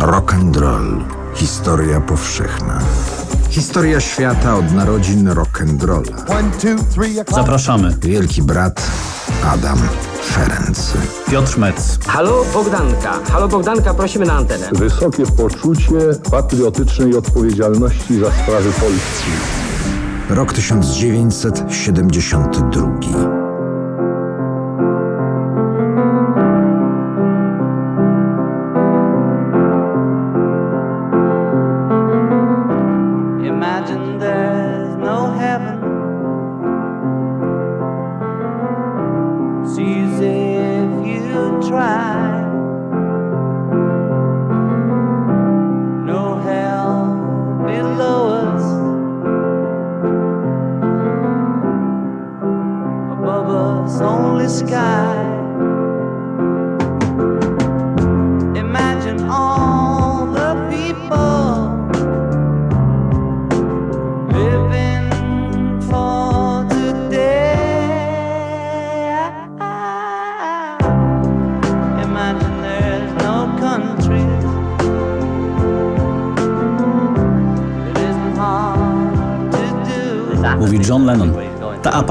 Rock and roll. Historia powszechna. Historia świata od narodzin rock'n'rolla. Zapraszamy. Wielki brat Adam Ferenc. Piotr Metz. Halo Bogdanka. Halo Bogdanka, prosimy na antenę. Wysokie poczucie patriotycznej odpowiedzialności za sprawy Polski. Rok 1972.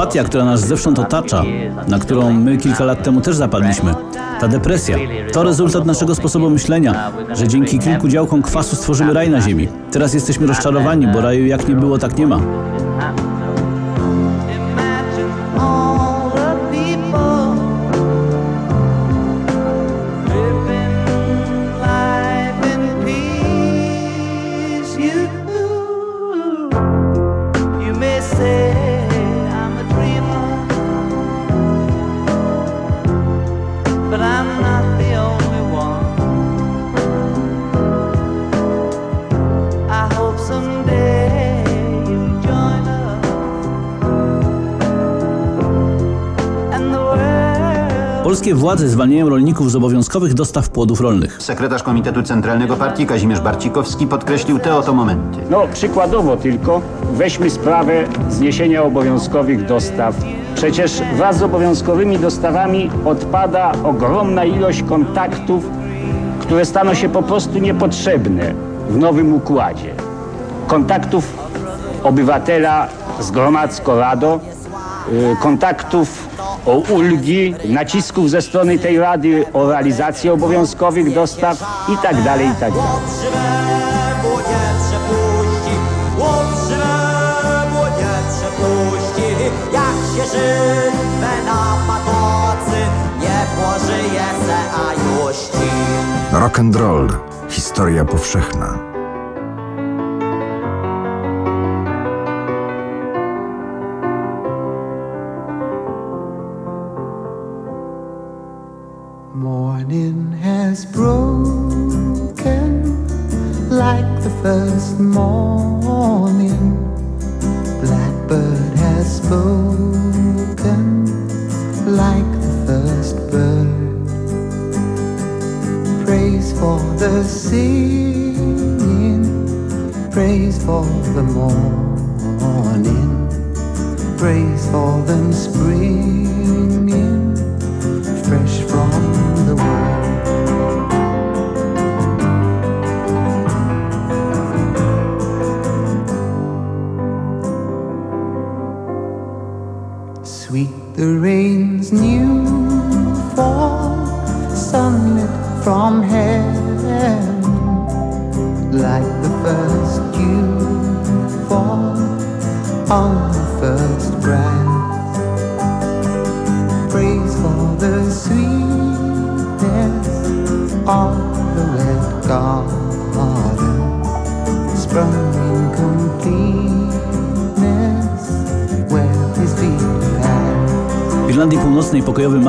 apatia, która nas zewsząd otacza, na którą my kilka lat temu też zapadliśmy, ta depresja, to rezultat naszego sposobu myślenia, że dzięki kilku działkom kwasu stworzymy raj na ziemi. Teraz jesteśmy rozczarowani, bo raju jak nie było, tak nie ma. Polskie władze zwalniają rolników z obowiązkowych dostaw płodów rolnych. Sekretarz Komitetu Centralnego Partii Kazimierz Barcikowski podkreślił te oto momenty. No przykładowo tylko weźmy sprawę zniesienia obowiązkowych dostaw. Przecież wraz z obowiązkowymi dostawami odpada ogromna ilość kontaktów, które staną się po prostu niepotrzebne w nowym układzie. Kontaktów obywatela z gromadzko-rado, y, kontaktów o ulgi, nacisków ze strony tej Rady o realizację obowiązkowych dostaw i tak dalej, i tak. Rock and roll. Historia powszechna. Spoken like the first bird. Praise for the singing, praise for the morning, praise for the springing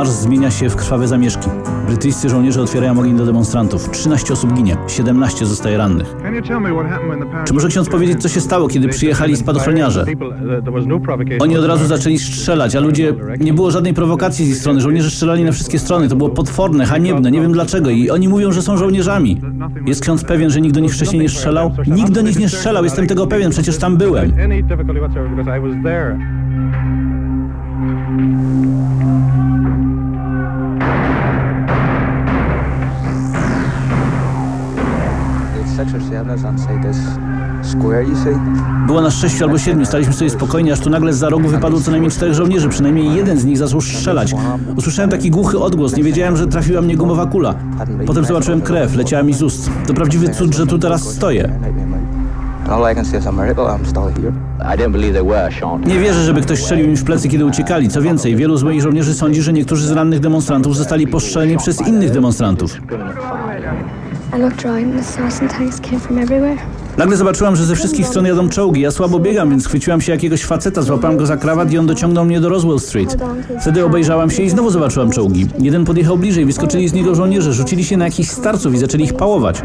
marsz zmienia się w krwawe zamieszki. Brytyjscy żołnierze otwierają ogień do demonstrantów. 13 osób ginie, 17 zostaje rannych. Czy może ksiądz powiedzieć, co się stało, kiedy przyjechali spadochroniarze? Oni od razu zaczęli strzelać, a ludzie... Nie było żadnej prowokacji z ich strony. Żołnierze strzelali na wszystkie strony. To było potworne, haniebne, nie wiem dlaczego. I oni mówią, że są żołnierzami. Jest ksiądz pewien, że nikt do nich wcześniej nie strzelał? Nikt do nich nie strzelał, jestem tego pewien, przecież tam byłem. Było nas sześciu albo siedmiu, staliśmy sobie spokojnie, aż tu nagle za rogu wypadło co najmniej czterech żołnierzy, przynajmniej jeden z nich zaczął strzelać. Usłyszałem taki głuchy odgłos, nie wiedziałem, że trafiła mnie gumowa kula. Potem zobaczyłem krew, leciała mi z ust. To prawdziwy cud, że tu teraz stoję. Nie wierzę, żeby ktoś strzelił im w plecy, kiedy uciekali. Co więcej, wielu z moich żołnierzy sądzi, że niektórzy z rannych demonstrantów zostali postrzeleni przez innych demonstrantów. Nagle zobaczyłam, że ze wszystkich stron jadą czołgi. Ja słabo biegam, więc chwyciłam się jakiegoś faceta, złapałam go za krawat i on dociągnął mnie do Roswell Street. Wtedy obejrzałam się i znowu zobaczyłam czołgi. Jeden podjechał bliżej, wyskoczyli z niego żołnierze, rzucili się na jakichś starców i zaczęli ich pałować.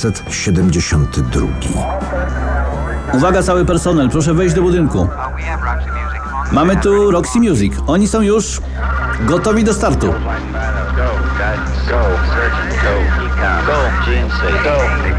1972. Uwaga cały personel, proszę wejść do budynku. Mamy tu Roxy Music. Oni są już gotowi do startu. Go, guys, go. Go. Go, GNC, go.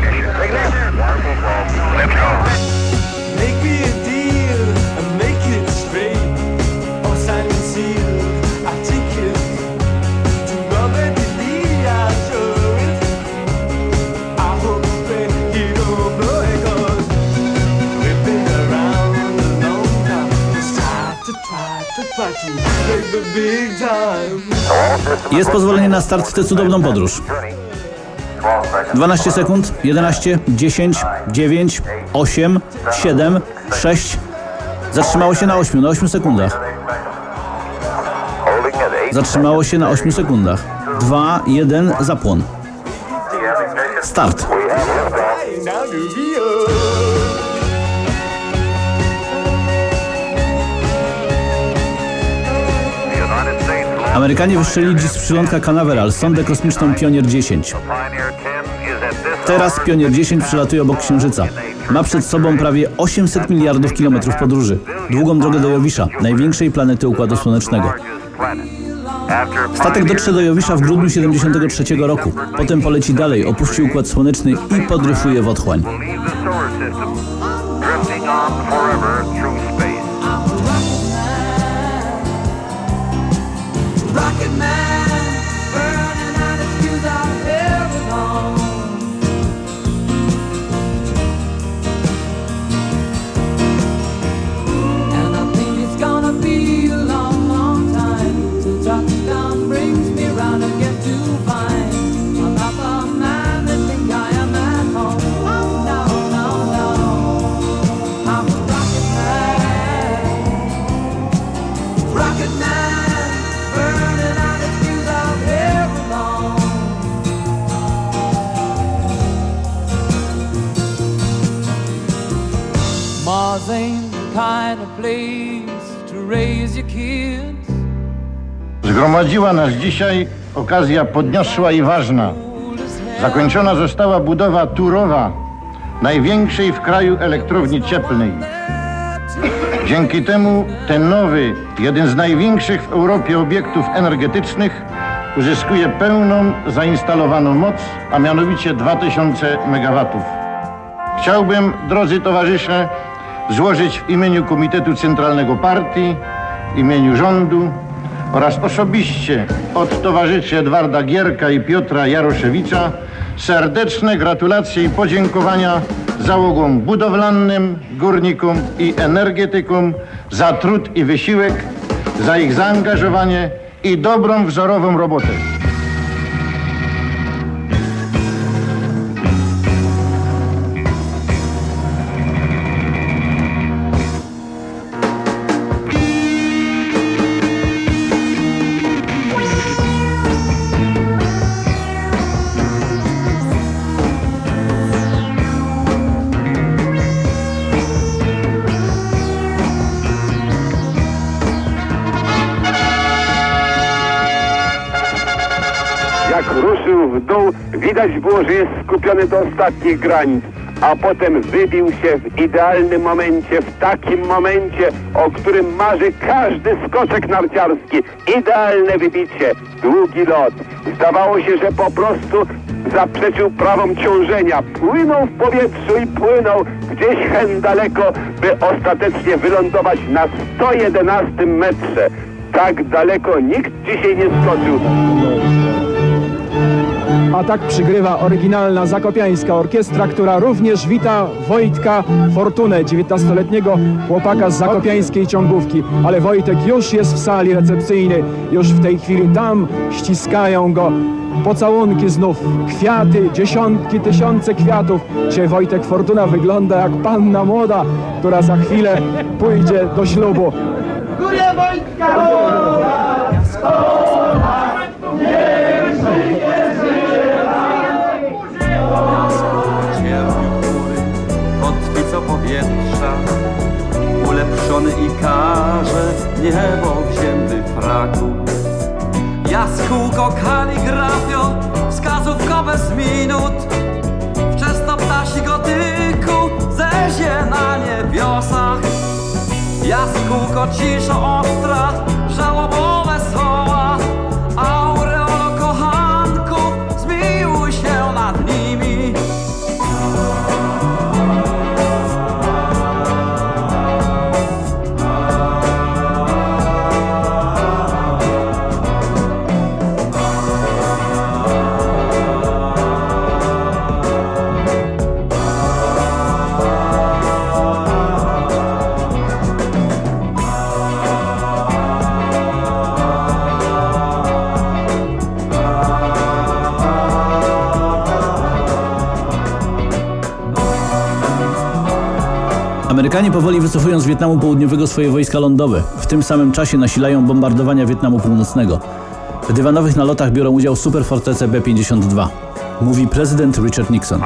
Jest pozwolenie na start w tę cudowną podróż. 12 sekund, 11, 10, 9, 8, 7, 6. Zatrzymało się na 8, na 8 sekundach. Zatrzymało się na 8 sekundach. 2, 1, zapłon. Start. Amerykanie wystrzelili dziś z przylądka Canaveral sondę kosmiczną Pionier 10. Teraz Pionier 10 przelatuje obok Księżyca. Ma przed sobą prawie 800 miliardów kilometrów podróży. Długą drogę do Jowisza, największej planety Układu Słonecznego. Statek dotrze do Jowisza w grudniu 73 roku. Potem poleci dalej, opuści Układ Słoneczny i podryfuje w otchłań. Zgromadziła nas dzisiaj okazja podniosła i ważna. Zakończona została budowa Turowa, największej w kraju elektrowni cieplnej. Dzięki temu ten nowy, jeden z największych w Europie obiektów energetycznych uzyskuje pełną zainstalowaną moc, a mianowicie 2000 MW. Chciałbym, drodzy towarzysze, złożyć w imieniu Komitetu Centralnego Partii, w imieniu rządu oraz osobiście od towarzyszy Edwarda Gierka i Piotra Jaroszewicza serdeczne gratulacje i podziękowania załogom budowlanym, górnikom i energetykom za trud i wysiłek, za ich zaangażowanie i dobrą wzorową robotę. Widać było, że jest skupiony do ostatnich granic, a potem wybił się w idealnym momencie, w takim momencie, o którym marzy każdy skoczek narciarski. Idealne wybicie, długi lot. Zdawało się, że po prostu zaprzeczył prawom ciążenia. Płynął w powietrzu i płynął gdzieś hen daleko, by ostatecznie wylądować na 111 metrze. Tak daleko nikt dzisiaj nie skoczył. A tak przygrywa oryginalna zakopiańska orkiestra, która również wita Wojtka Fortunę, 19-letniego chłopaka z zakopiańskiej ciągówki. Ale Wojtek już jest w sali recepcyjnej, już w tej chwili tam ściskają go pocałunki znów, kwiaty, dziesiątki, tysiące kwiatów. Dzisiaj Wojtek Fortuna wygląda jak panna młoda, która za chwilę pójdzie do ślubu. Górę Wojtka! Powietrza. Ulepszony i każe niebo wzięty fraku Jaskółko kaligrafią, wskazówkowe z minut. Wczesno ptasi gotyku zezie na niebiosach. Jaskółko ciszo ostra, żałobowe Amerykanie powoli wycofują z Wietnamu Południowego swoje wojska lądowe. W tym samym czasie nasilają bombardowania Wietnamu Północnego. W dywanowych nalotach biorą udział superfortece B-52. Mówi prezydent Richard Nixon.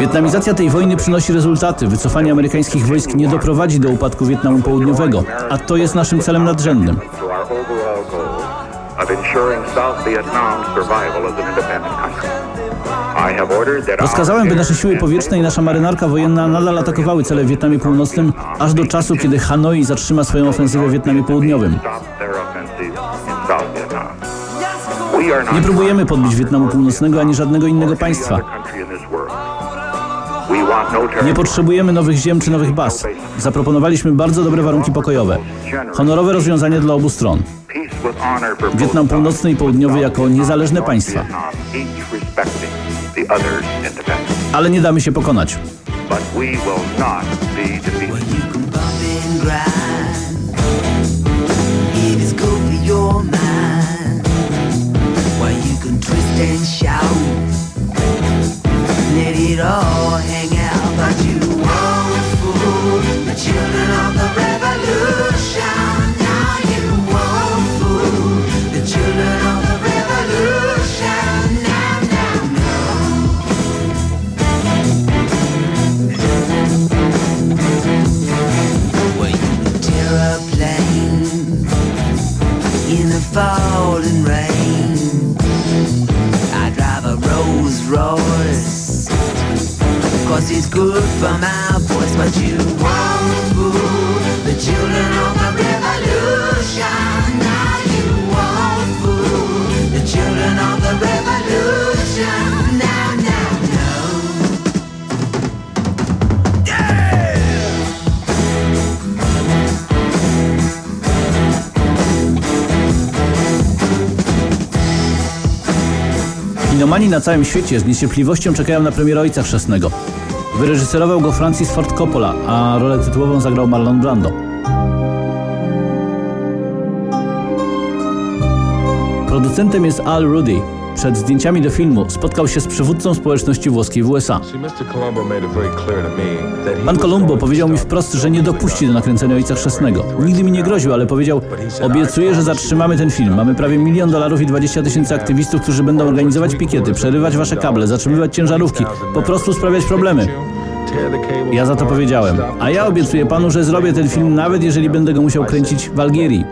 Wietnamizacja tej wojny przynosi rezultaty. Wycofanie amerykańskich wojsk nie doprowadzi do upadku Wietnamu Południowego, a to jest naszym celem nadrzędnym. of ensuring South Vietnam's survival as an independent country. Rozkazałem, by nasze siły powietrzne i nasza marynarka wojenna nadal atakowały cele w Wietnamie Północnym, aż do czasu, kiedy Hanoi zatrzyma swoją ofensywę w Wietnamie Południowym. Nie próbujemy podbić Wietnamu Północnego ani żadnego innego państwa. Nie potrzebujemy nowych ziem czy nowych baz. Zaproponowaliśmy bardzo dobre warunki pokojowe. Honorowe rozwiązanie dla obu stron. Wietnam Północny i Południowy jako niezależne państwa. The. Ale nie damy się pokonać. But we will not be plane in the falling rain. Royce. Cause he's good for my voice, but you won't fool the children of the revolution. Now you won't fool the children of the revolution. Kinomani na całym świecie z niecierpliwością czekają na premierę Ojca Chrzestnego. Wyreżyserował go Francis Ford Coppola, a rolę tytułową zagrał Marlon Brando. Producentem jest Al Rudy. Przed zdjęciami do filmu spotkał się z przywódcą społeczności włoskiej w USA. Pan Columbo powiedział mi wprost, że nie dopuści do nakręcenia Ojca Chrzestnego. Nigdy mi nie groził, ale powiedział, obiecuję, że zatrzymamy ten film. Mamy prawie milion dolarów i 20 tysięcy aktywistów, którzy będą organizować pikiety, przerywać wasze kable, zatrzymywać ciężarówki, po prostu sprawiać problemy. Ja za to powiedziałem. A ja obiecuję panu, że zrobię ten film, nawet jeżeli będę go musiał kręcić w Algierii.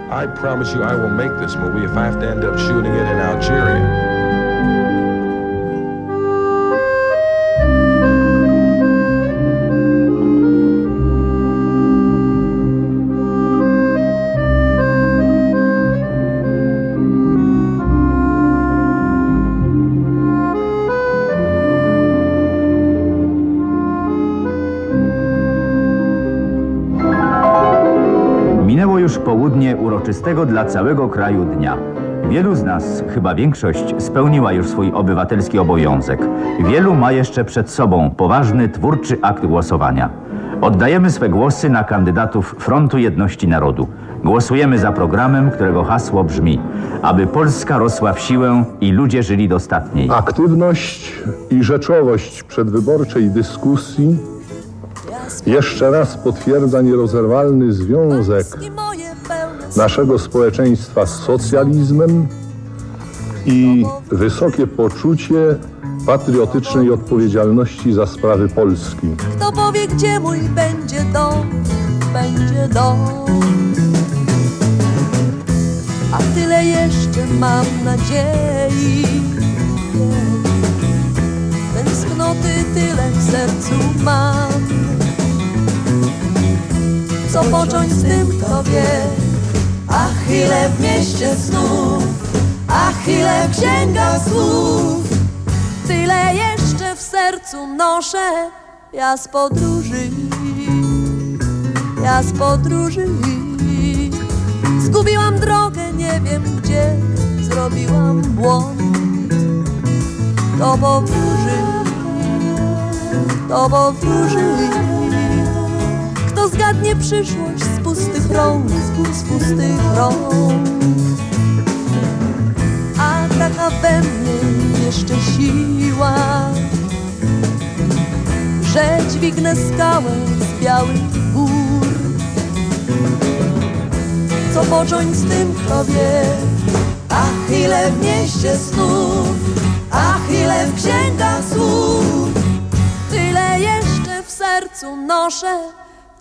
Uroczystego dla całego kraju dnia. Wielu z nas, chyba większość, spełniła już swój obywatelski obowiązek. Wielu ma jeszcze przed sobą poważny, twórczy akt głosowania. Oddajemy swe głosy na kandydatów Frontu Jedności Narodu. Głosujemy za programem, którego hasło brzmi aby Polska rosła w siłę i ludzie żyli dostatniej. Aktywność i rzeczowość przedwyborczej dyskusji jeszcze raz potwierdza nierozerwalny związek naszego społeczeństwa z socjalizmem i wysokie poczucie patriotycznej odpowiedzialności za sprawy Polski. Kto powie, gdzie mój będzie dom, będzie dom. A tyle jeszcze mam nadziei. Tęsknoty tyle w sercu mam. Co począć z tym, kto wie? Ach, ile w mieście snów, ach, ile w księgach słów. Tyle jeszcze w sercu noszę, ja z podróży, ja z podróży. Zgubiłam drogę, nie wiem gdzie, zrobiłam błąd. To powróży, to powróży. Kto zgadnie przyszłość pustych rąk, z pustych rąk. A taka we mnie jeszcze siła, że dźwignę skałę z białych gór. Co począć z tym, kto? Ach, ile w mieście snów, ach, ile w księgach słów. Tyle jeszcze w sercu noszę,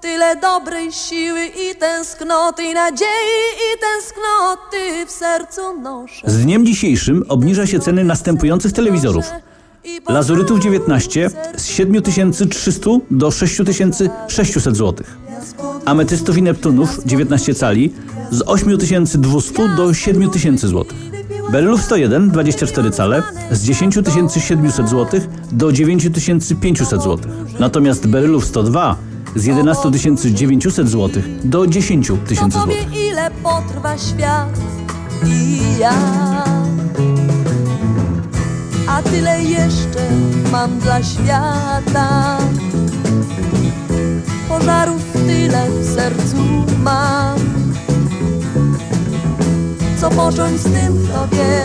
tyle dobrej siły i tęsknoty, nadziei i tęsknoty w sercu noszę. Z dniem dzisiejszym obniża się ceny następujących telewizorów. Lazurytów 19 z 7300 do 6600 zł. Ametystów i Neptunów 19 cali z 8200 do 7000 zł. Berylów 101 24 cale z 10700 zł do 9500 zł. Natomiast Berylów 102 z 11 900 zł do 10 tysięcy zł. Ile potrwa świat i ja. A tyle jeszcze mam dla świata. Pożarów tyle w sercu mam. Co począć z tym, kto wie?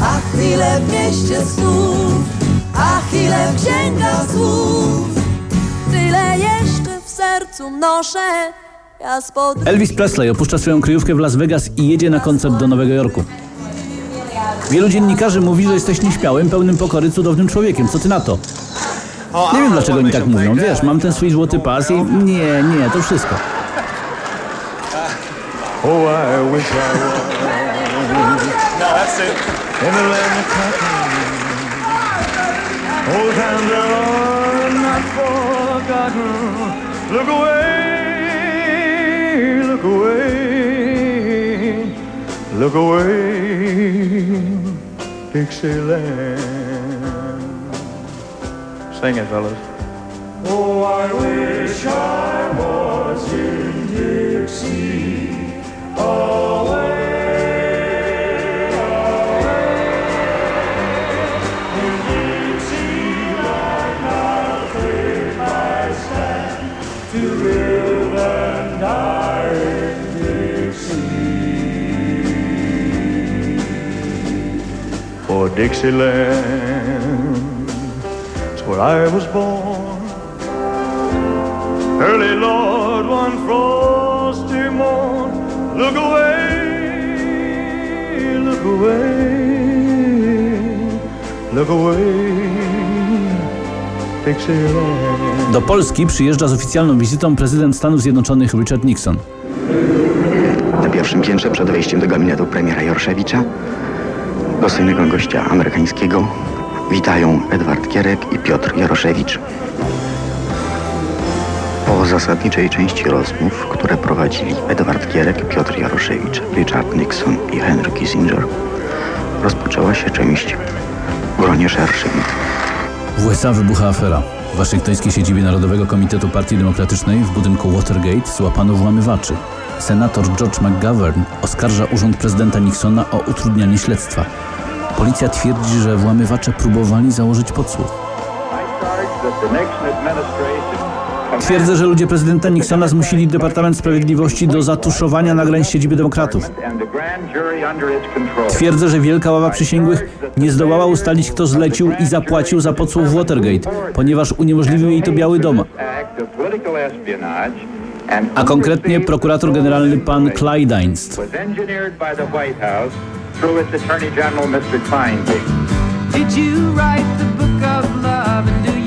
Ach, ile w mieście snów, ach, ile w księgach słów. Jeszcze w sercu noszę. Ja spod... Elvis Presley opuszcza swoją kryjówkę w Las Vegas i jedzie na koncert do Nowego Jorku. Wielu dziennikarzy mówi, że jesteś nieśmiałym, pełnym pokory, cudownym człowiekiem. Co ty na to? Nie wiem, dlaczego oni tak mówią. Wiesz, mam ten swój złoty pas i... Nie, nie, to wszystko. Oh, I wish I was. No, that's it. In the land of Old times are not forgotten. Look away, look away, look away, Dixieland. Sing it, fellas. Oh, I wish I Dixieland is where I was born. Early Lord, one frosty morn, look away, look away, look away, Dixieland. Do Polski przyjeżdża z oficjalną wizytą prezydent Stanów Zjednoczonych Richard Nixon. Na pierwszym piętrze przed wejściem do gabinetu premiera Jorszewicza, dostojnego gościa amerykańskiego, witają Edward Gierek i Piotr Jaroszewicz. Po zasadniczej części rozmów, które prowadzili Edward Gierek, Piotr Jaroszewicz, Richard Nixon i Henry Kissinger, rozpoczęła się część w gronie szerszym. W USA wybucha afera. W waszyngtońskiej siedzibie Narodowego Komitetu Partii Demokratycznej w budynku Watergate złapano włamywaczy. Senator George McGovern oskarża urząd prezydenta Nixona o utrudnianie śledztwa. Policja twierdzi, że włamywacze próbowali założyć podsłuch. Twierdzę, że ludzie prezydenta Nixona zmusili Departament Sprawiedliwości do zatuszowania nagrań siedziby demokratów. Twierdzę, że Wielka Ława Przysięgłych nie zdołała ustalić, kto zlecił i zapłacił za podsłuch Watergate, ponieważ uniemożliwił jej to Biały Dom. A konkretnie prokurator generalny pan Clydeinst. was engineered by the White House through its Attorney General, Mr. Kleindienst. Did you write the book of love and do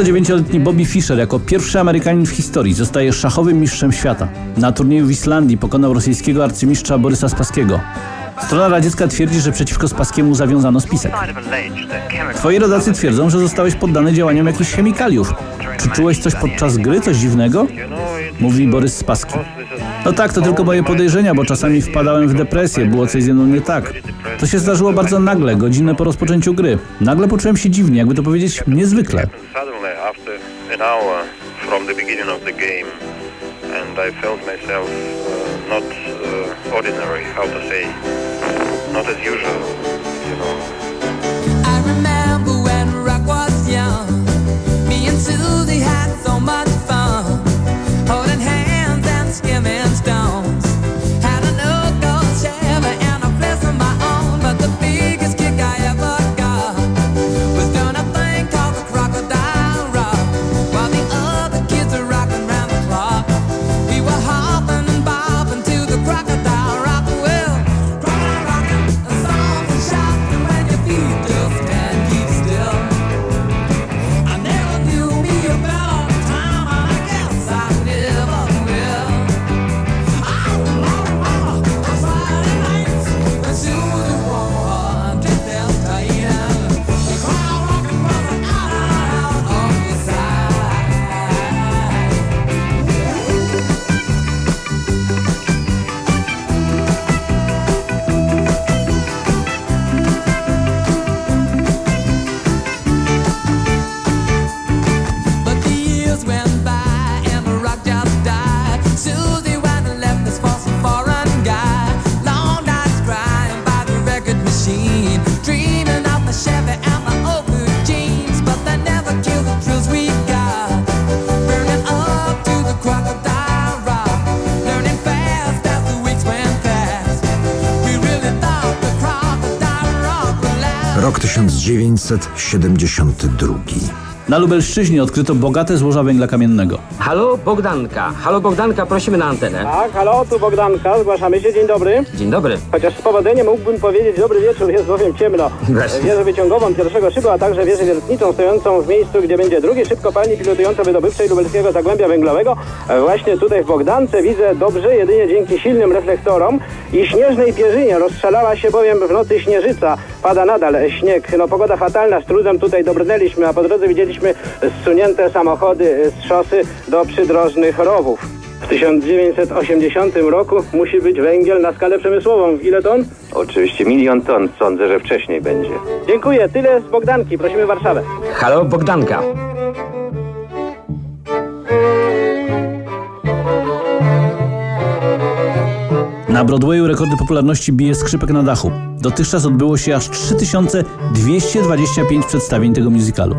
29-letni Bobby Fischer jako pierwszy Amerykanin w historii zostaje szachowym mistrzem świata. Na turnieju w Islandii pokonał rosyjskiego arcymistrza Borysa Spaskiego. Strona radziecka twierdzi, że przeciwko Spaskiemu zawiązano spisek. Twoi rodacy twierdzą, że zostałeś poddany działaniom jakichś chemikaliów. Czy czułeś coś podczas gry, coś dziwnego? Mówi Borys Spaski. No tak, to tylko moje podejrzenia, bo czasami wpadałem w depresję, było coś ze mną nie tak. To się zdarzyło bardzo nagle, godzinę po rozpoczęciu gry. Nagle poczułem się dziwnie, jakby to powiedzieć, niezwykle. an hour from the beginning of the game and I felt myself uh, not uh, ordinary, how to say, not as usual, you know. I remember when rock was young, me and Susie had 1972. Na Lubelszczyźnie odkryto bogate złoża węgla kamiennego. Halo Bogdanka. Halo Bogdanka, prosimy na antenę. Tak, halo, tu Bogdanka, zgłaszamy się, dzień dobry. Dzień dobry. Chociaż powodzeniem mógłbym powiedzieć dobry wieczór, jest bowiem ciemno. Wieżę wyciągową pierwszego szybu, a także wieżę wiertniczą stojącą w miejscu, gdzie będzie drugi szyb kopalni pilotująco wydobywczej lubelskiego zagłębia węglowego. E, Właśnie tutaj w Bogdance widzę dobrze, jedynie dzięki silnym reflektorom i śnieżnej pierzynie. Rozstrzelała się bowiem w nocy śnieżyca. Pada nadal śnieg. No pogoda fatalna, z trudem tutaj dobrnęliśmy, a po drodze widzieliśmy zsunięte samochody z szosy do przydrożnych rowów. W 1980 roku musi być węgiel na skalę przemysłową. Ile ton? Oczywiście milion ton, sądzę, że wcześniej będzie. Dziękuję, tyle z Bogdanki. Prosimy Warszawę. Halo Bogdanka. Na Broadwayu rekordy popularności bije skrzypek na dachu. Dotychczas odbyło się aż 3225 przedstawień tego musicalu.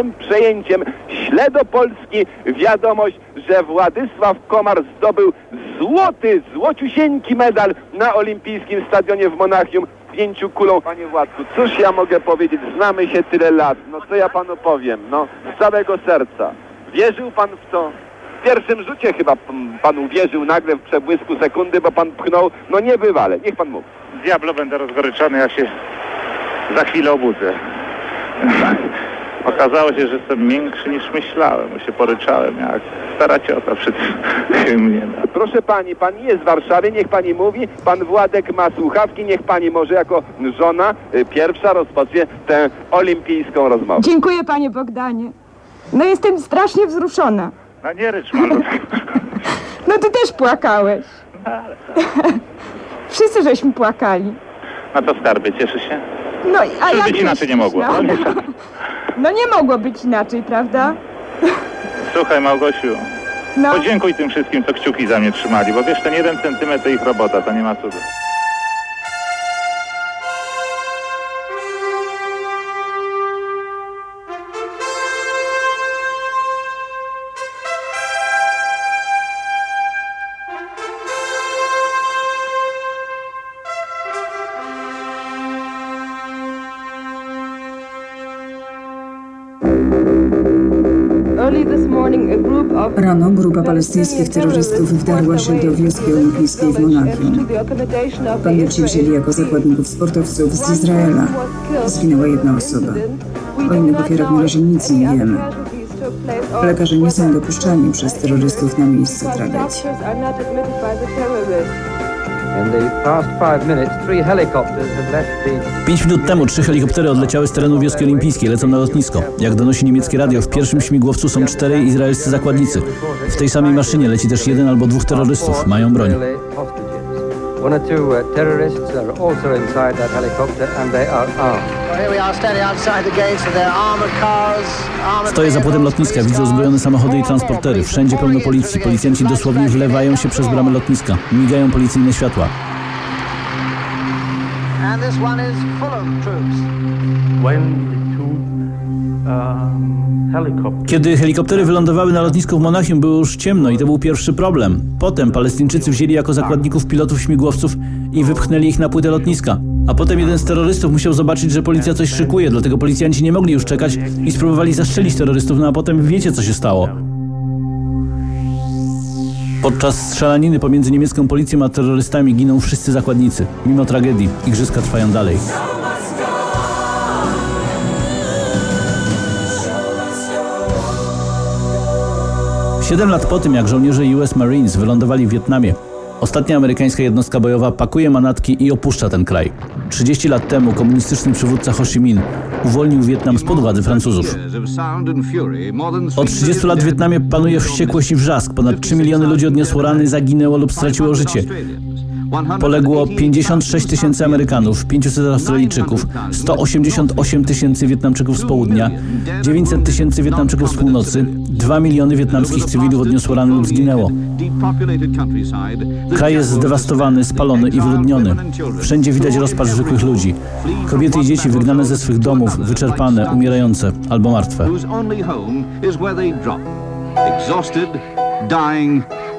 Największym przejęciem śle do Polski wiadomość, że Władysław Komar zdobył złoty, złociusieńki medal na olimpijskim stadionie w Monachium pięciu kulą. Panie Władku, cóż ja mogę powiedzieć? Znamy się tyle lat. No co ja panu powiem? No z całego serca. Wierzył pan w to? W pierwszym rzucie chyba pan uwierzył nagle w przebłysku sekundy, bo pan pchnął. No niebywale. Niech pan mówi. Diablo będę rozgoryczony, ja się za chwilę obudzę. Okazało się, że jestem większy niż myślałem, bo się poryczałem jak stara ciota tym mnie. Proszę pani, pani jest w Warszawie, niech pani mówi, pan Władek ma słuchawki, niech pani może jako żona y, pierwsza rozpocznie tę olimpijską rozmowę. Dziękuję panie Bogdanie. No jestem strasznie wzruszona. No nie rycz. No ty też płakałeś. Wszyscy żeśmy płakali. No to skarbie, cieszy się? No a Czy jak być inaczej nie mogło? No? No nie. mogło być inaczej, prawda? Słuchaj Małgosiu, No. podziękuj tym wszystkim, co kciuki za mnie trzymali, bo wiesz, ten jeden centymetr to ich robota, to nie ma cudu. Grupa palestyńskich terrorystów wdarła się do wioski olimpijskiej w Monachium. Bandyci wzięli jako zakładników sportowców z Izraela. Zginęła jedna osoba. O innych ofiarach na razie nic nie wiemy. Lekarze nie są dopuszczani przez terrorystów na miejsce tragedii. Pięć minut temu trzy helikoptery odleciały z terenu wioski olimpijskiej, lecą na lotnisko. Jak donosi niemieckie radio, w pierwszym śmigłowcu są czterej izraelscy zakładnicy. W tej samej maszynie leci też jeden albo dwóch terrorystów. Mają broń. One or two uh, terrorists are also inside that helicopter and they are armed. Here we are standing outside the gates of their armored cars. Armored Stoję za płotem lotniska, widzę uzbrojone samochody i transportery. Wszędzie pełno policji. Policjanci dosłownie wlewają się przez bramę lotniska. Migają policyjne światła. And this one is full of troops. Kiedy helikoptery wylądowały na lotnisku w Monachium, było już ciemno i to był pierwszy problem. Potem Palestyńczycy wzięli jako zakładników pilotów śmigłowców i wypchnęli ich na płytę lotniska. A potem jeden z terrorystów musiał zobaczyć, że policja coś szykuje, dlatego policjanci nie mogli już czekać i spróbowali zastrzelić terrorystów, no a potem wiecie co się stało. Podczas strzelaniny pomiędzy niemiecką policją a terrorystami giną wszyscy zakładnicy. Mimo tragedii, igrzyska trwają dalej. Siedem lat po tym, jak żołnierze US Marines wylądowali w Wietnamie, ostatnia amerykańska jednostka bojowa pakuje manatki i opuszcza ten kraj. 30 lat temu komunistyczny przywódca Ho Chi Minh uwolnił Wietnam spod władzy Francuzów. Od 30 lat w Wietnamie panuje wściekłość i wrzask. Ponad 3 miliony ludzi odniosło rany, zaginęło lub straciło życie. Poległo 56 tysięcy Amerykanów, 500 Australijczyków, 188 tysięcy Wietnamczyków z południa, 900 tysięcy Wietnamczyków z północy, 2 miliony wietnamskich cywilów odniosło rany lub zginęło. Kraj jest zdewastowany, spalony i wyludniony. Wszędzie widać rozpacz zwykłych ludzi. Kobiety i dzieci wygnane ze swych domów, wyczerpane, umierające albo martwe. exhausted, dying,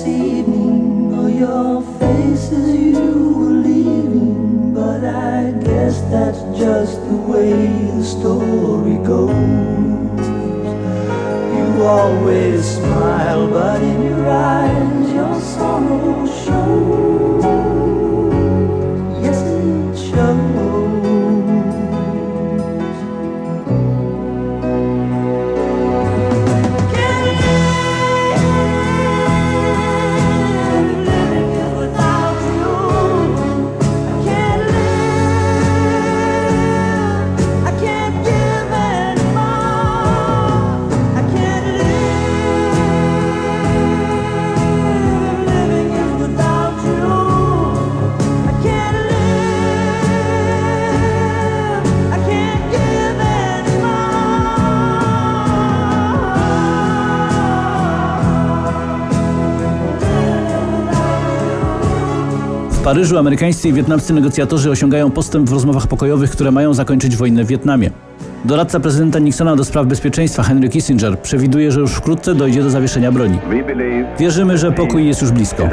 this evening or your face as you were leaving. But I guess that's just the way the story goes. You always smile, Paryżu amerykańscy i wietnamscy negocjatorzy osiągają postęp w rozmowach pokojowych, które mają zakończyć wojnę w Wietnamie. Doradca prezydenta Nixona do spraw bezpieczeństwa Henry Kissinger przewiduje, że już wkrótce dojdzie do zawieszenia broni. Wierzymy, że pokój jest już blisko.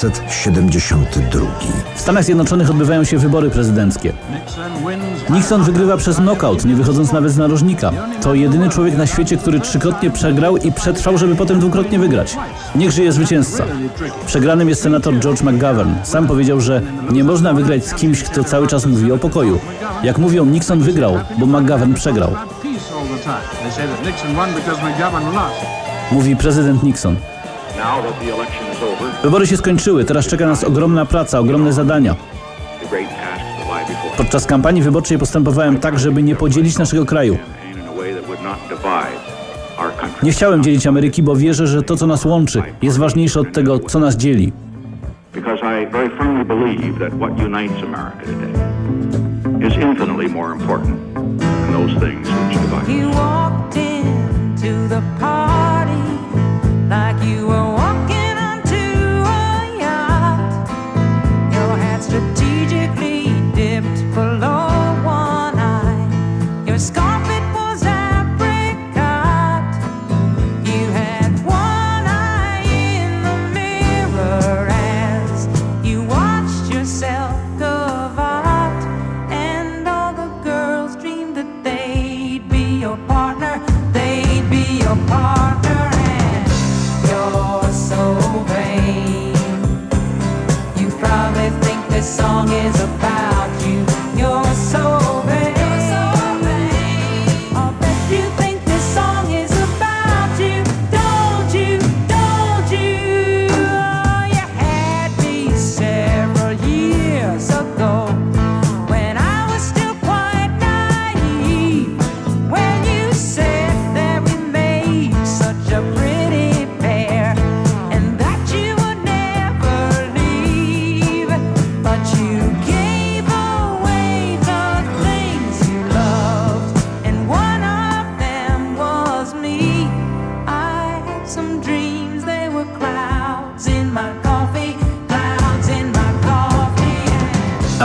1972. W Stanach Zjednoczonych odbywają się wybory prezydenckie. Nixon wygrywa przez knockout, nie wychodząc nawet z narożnika. To jedyny człowiek na świecie, który trzykrotnie przegrał i przetrwał, żeby potem dwukrotnie wygrać. Niech żyje zwycięzca. Przegranym jest senator George McGovern. Sam powiedział, że nie można wygrać z kimś, kto cały czas mówi o pokoju. Jak mówią, Nixon wygrał, bo McGovern przegrał. Mówi prezydent Nixon. The Wybory się skończyły, teraz czeka nas ogromna praca, ogromne zadania. the Podczas kampanii wyborczej postępowałem tak, żeby nie podzielić naszego kraju. Nie chciałem dzielić Ameryki, bo wierzę, że to, co nas łączy, jest ważniejsze od tego, co nas dzieli. Because I very firmly believe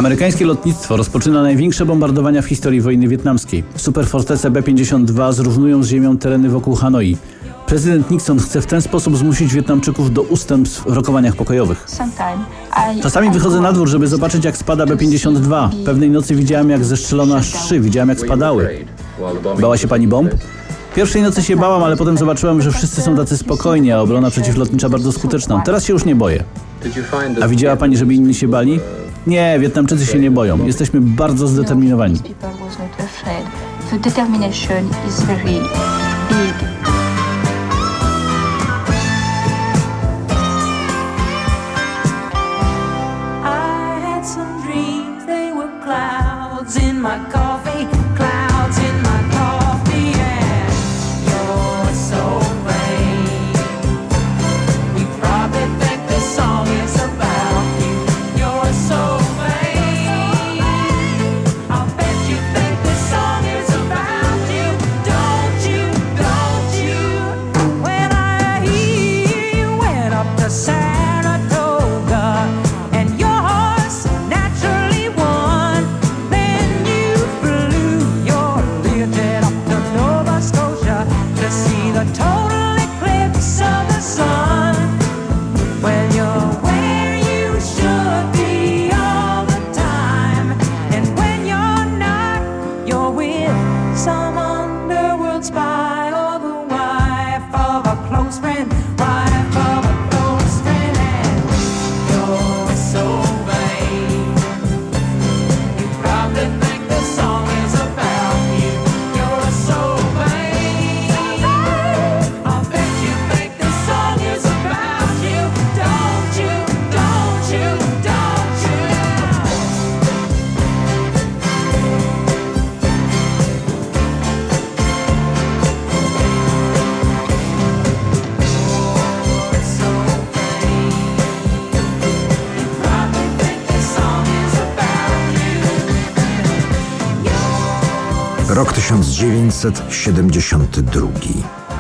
Amerykańskie lotnictwo rozpoczyna największe bombardowania w historii wojny wietnamskiej. Superfortece B-52 zrównują z ziemią tereny wokół Hanoi. Prezydent Nixon chce w ten sposób zmusić Wietnamczyków do ustępstw w rokowaniach pokojowych. Czasami wychodzę na dwór, żeby zobaczyć jak spada B-52. Pewnej nocy widziałem jak zestrzelono aż trzy, widziałem jak spadały. Bała się pani bomb? Pierwszej nocy się bałam, ale potem zobaczyłem, że wszyscy są tacy spokojni, a obrona przeciwlotnicza bardzo skuteczna. Teraz się już nie boję. A widziała pani, żeby inni się bali? Nie, Wietnamczycy się nie boją. Jesteśmy bardzo zdeterminowani. 1972.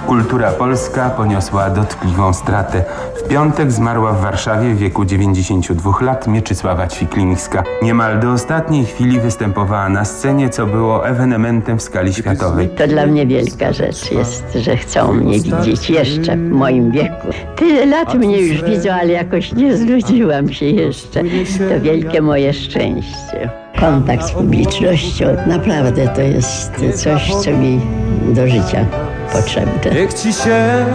Kultura polska poniosła dotkliwą stratę. W piątek zmarła w Warszawie w wieku 92 lat Mieczysława Ćwiklińska. Niemal do ostatniej chwili występowała na scenie, co było ewenementem w skali światowej. To dla mnie wielka rzecz jest, że chcą mnie widzieć jeszcze w moim wieku. Tyle lat mnie już widzą, ale jakoś nie znudziłam się jeszcze. To wielkie moje szczęście. Kontakt z publicznością naprawdę to jest coś, co mi do życia potrzebne. Niech ci się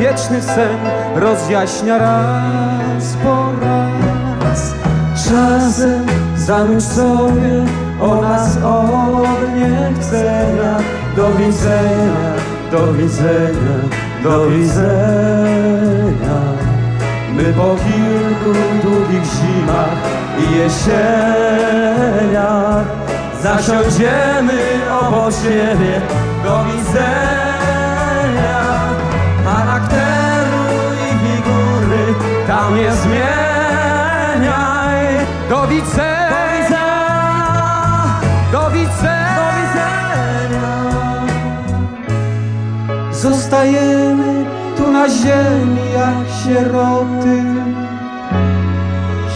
wieczny sen rozjaśnia raz po raz. Czasem zanurz sobie o nas odniechcenia. Do widzenia, do widzenia, do widzenia. My po kilku długich zimach i jesieniach zasiądziemy obok siebie. Do widzenia charakteru i figury tam nie zmieniaj. Do widzenia, do widzenia. Zostajemy tu na ziemi jak sieroty.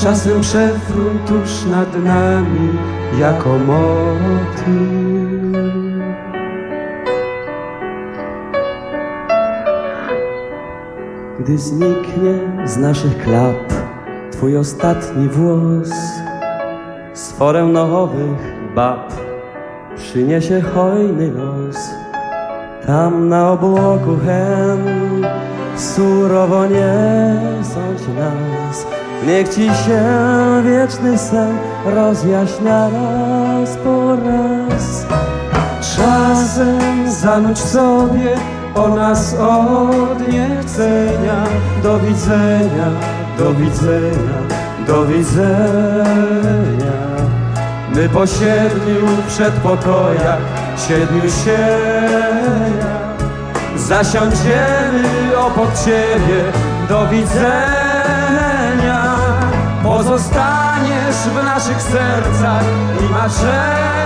Czasem przewrót tuż nad nami jako motyl. Gdy zniknie z naszych klap Twój ostatni włos Sforę nowych bab Przyniesie hojny los Tam na obłoku hen Surowo nie sądź nas Niech ci się wieczny sen Rozjaśnia raz po raz Czasem zanudź sobie o nas od niechcenia. Do widzenia, do widzenia, do widzenia. My po siedmiu przedpokojach, siedmiu sieniach zasiądziemy obok ciebie. Do widzenia, pozostaniesz w naszych sercach i marzeniach.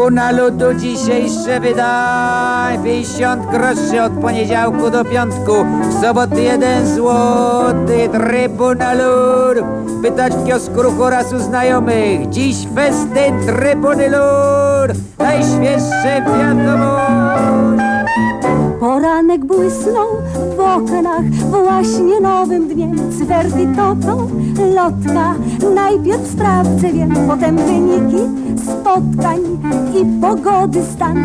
Trybunalu do dzisiejsze wydaj. 50 groszy od poniedziałku do piątku. W soboty jeden złoty Trybunalu Pytać w kiosku ruchu oraz u znajomych. Dziś festyn Trybuny Lud Najświeższe wiadomość Poranek błysnął w oknach właśnie nowym dniem. Cwerty toczą lotka Najpierw sprawdzę wiem, potem wyniki spotkań i pogody stan.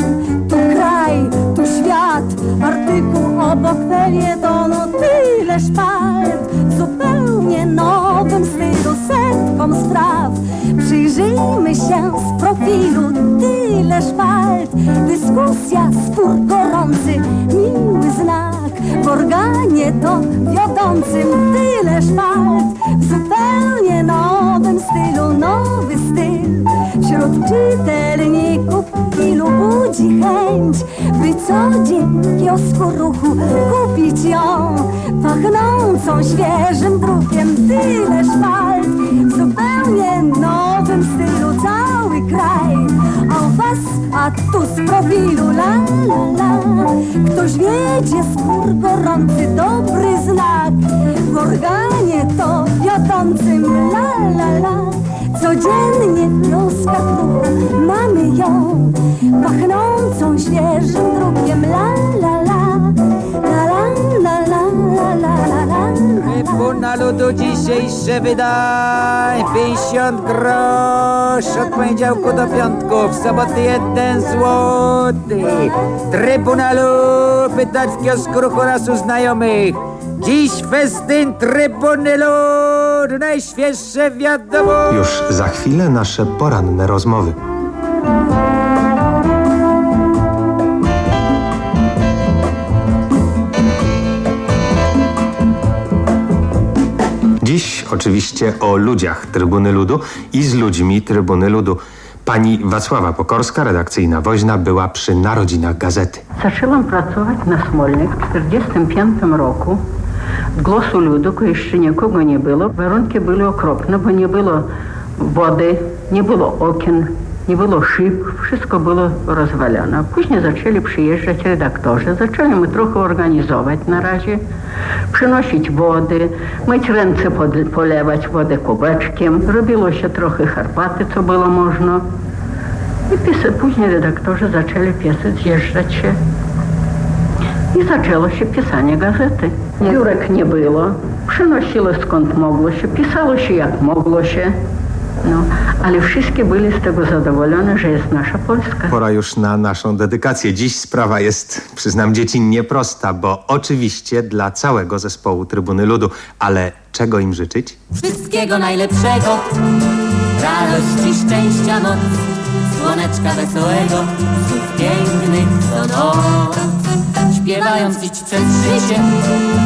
Tu kraj, tu świat, artykuł obok felietonu Tyle szpalt zupełnie nowym stylu Setką spraw przyjrzyjmy się z profilu Tyle szpalt, dyskusja, spór gorący Miły znak w organie to wiodącym Tyle szpalt w zupełnie nowym stylu Nowy styl. Wśród czytelników Ilu budzi chęć, by co dzień kiosku ruchu Kupić ją. Pachnącą świeżym drukiem Tyle szpalt w zupełnie nowym stylu Cały kraj was, a tu z profilu La la la. Ktoś wiedzie skór gorący, dobry znak. W organie to wiodącym La la la. Codziennie w wioskach ruchu mamy ją Pachnącą świeżym drukiem la Trybunalu do dzisiejsze wydaj. 50 grosz od poniedziałku do piątku W soboty jeden złoty. Trybunalu pytać w kiosku ruchu oraz u znajomych. Dziś festyn Trybuny Lud Najświeższe wiadomości. Już za chwilę nasze poranne rozmowy. Dziś oczywiście o ludziach Trybuny Ludu i z ludźmi Trybuny Ludu. Pani Wacława Pokorska, redakcyjna woźna, była przy narodzinach gazety. Zaczęłam pracować na Smolnych w 1945 roku. Głosu ludu jeszcze nikogo nie było. Warunki były okropne, bo nie było wody, nie było okien, nie było szyb, wszystko było rozwalone. Później zaczęli przyjeżdżać redaktorzy, zaczęli my trochę organizować na razie, przynosić wody, myć ręce, pod, polewać wodę kubeczkiem, robiło się trochę herbaty, co było można. I pisa, później redaktorzy zaczęli pisać, zjeżdżać się. I zaczęło się pisanie gazety. Biurek nie było, przynosiło skąd mogło się, pisało się jak mogło się. No, ale wszystkie byli z tego zadowolone, że jest nasza Polska. Pora już na naszą dedykację. Dziś sprawa jest, przyznam dzieci, nieprosta, bo oczywiście dla całego zespołu Trybuny Ludu, ale czego im życzyć? Wszystkiego najlepszego, radości, szczęścia, moc, słoneczka wesołego, słów pięknych co noc. Śpiewając idź przez życie,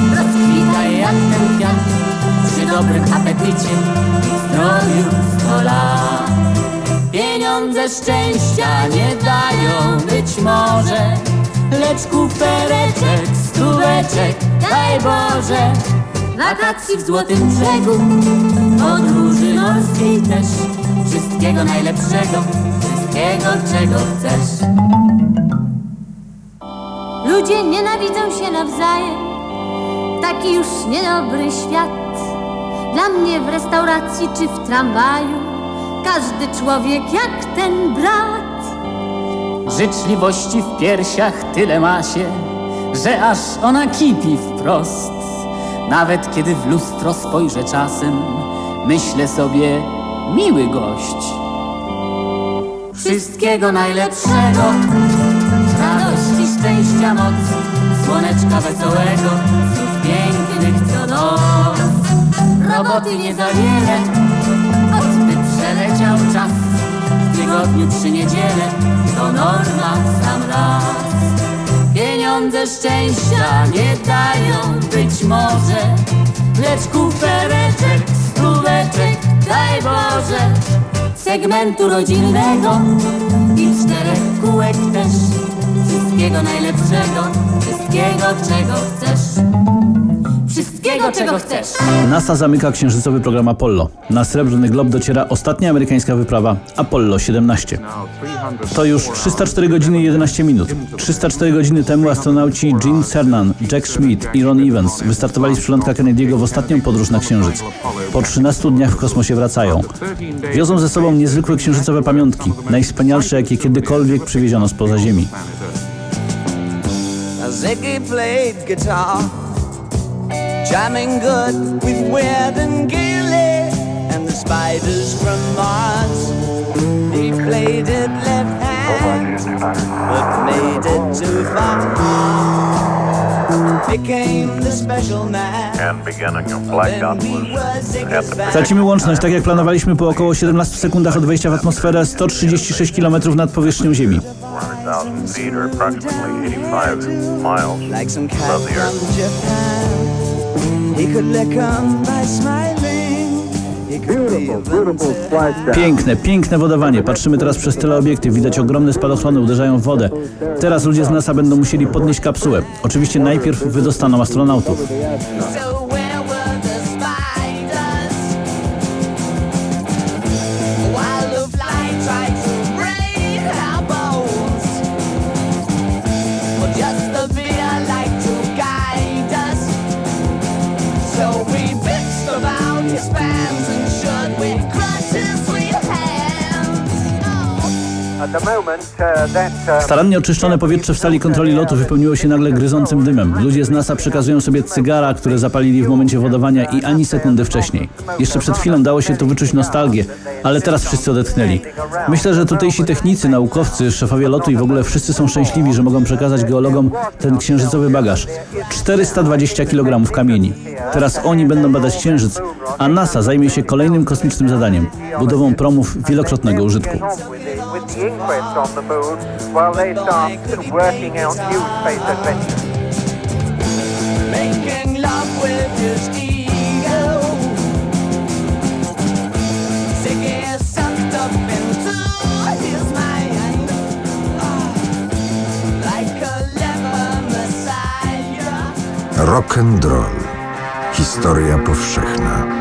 rozkwitaj jak ten kwiat, dobrym apetycie zdrowiu sto lat. Pieniądze szczęścia nie dają być może, lecz kufereczek, stóweczek, daj Boże. Wakacji w Złotym Brzegu, podróży morskiej też, wszystkiego najlepszego, wszystkiego czego chcesz. Ludzie nienawidzą się nawzajem, taki już niedobry świat. Dla mnie w restauracji czy w tramwaju, każdy człowiek jak ten brat. Życzliwości w piersiach tyle ma się, że aż ona kipi wprost. Nawet kiedy w lustro spojrzę czasem, myślę sobie, miły gość. Wszystkiego najlepszego, radości, szczęścia, moc, słoneczka wesołego, słów pięknych co. Roboty nie za wiele, odby przeleciał czas. W tygodniu trzy niedziele, to norma sam raz. Pieniądze szczęścia nie dają być może, lecz kufereczek, stóweczek, daj Boże, segmentu rodzinnego i czterech kółek też. Wszystkiego najlepszego, wszystkiego czego chcesz. Wszystkiego czego chcesz. NASA zamyka księżycowy program Apollo. Na Srebrny Glob dociera ostatnia amerykańska wyprawa Apollo 17. To już 304 godziny i 11 minut. 304 godziny temu astronauci Gene Cernan, Jack Schmidt i Ron Evans wystartowali z przylądka Kennedy'ego w ostatnią podróż na Księżyc. Po 13 dniach w kosmosie wracają. Wiozą ze sobą niezwykłe księżycowe pamiątki, najwspanialsze jakie kiedykolwiek przywieziono spoza Ziemi. Ziggy played guitar, jamming good with Weird and Gilly and the spiders from Mars. He played it left hand, but made it too far. Became the special man. Tracimy łączność, tak jak planowaliśmy po około 17 sekundach od wejścia w atmosferę 136 km nad powierzchnią Ziemi. 400,000 feet or approximately 85 miles Like some cat from. Japan. Piękne, piękne wodowanie. Patrzymy teraz przez teleobiektyw. Widać ogromne spadochrony, uderzają w wodę. Teraz ludzie z NASA będą musieli podnieść kapsułę. Oczywiście najpierw wydostaną astronautów. Starannie oczyszczone powietrze w sali kontroli lotu wypełniło się nagle gryzącym dymem. Ludzie z NASA przekazują sobie cygara, które zapalili w momencie wodowania i ani sekundy wcześniej. Jeszcze przed chwilą dało się tu wyczuć nostalgię, ale teraz wszyscy odetchnęli. Myślę, że tutejsi technicy, naukowcy, szefowie lotu i w ogóle wszyscy są szczęśliwi, że mogą przekazać geologom ten księżycowy bagaż. 420 kg kamieni. Teraz oni będą badać księżyc, a NASA zajmie się kolejnym kosmicznym zadaniem budową promów wielokrotnego użytku. with the inquest on the moon while they start working out new space adventures. Making love with his ego. Sick sucked up into his mind. Ah, like a leper messiah. Rock and roll. Historia powszechna.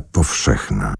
Powszechna.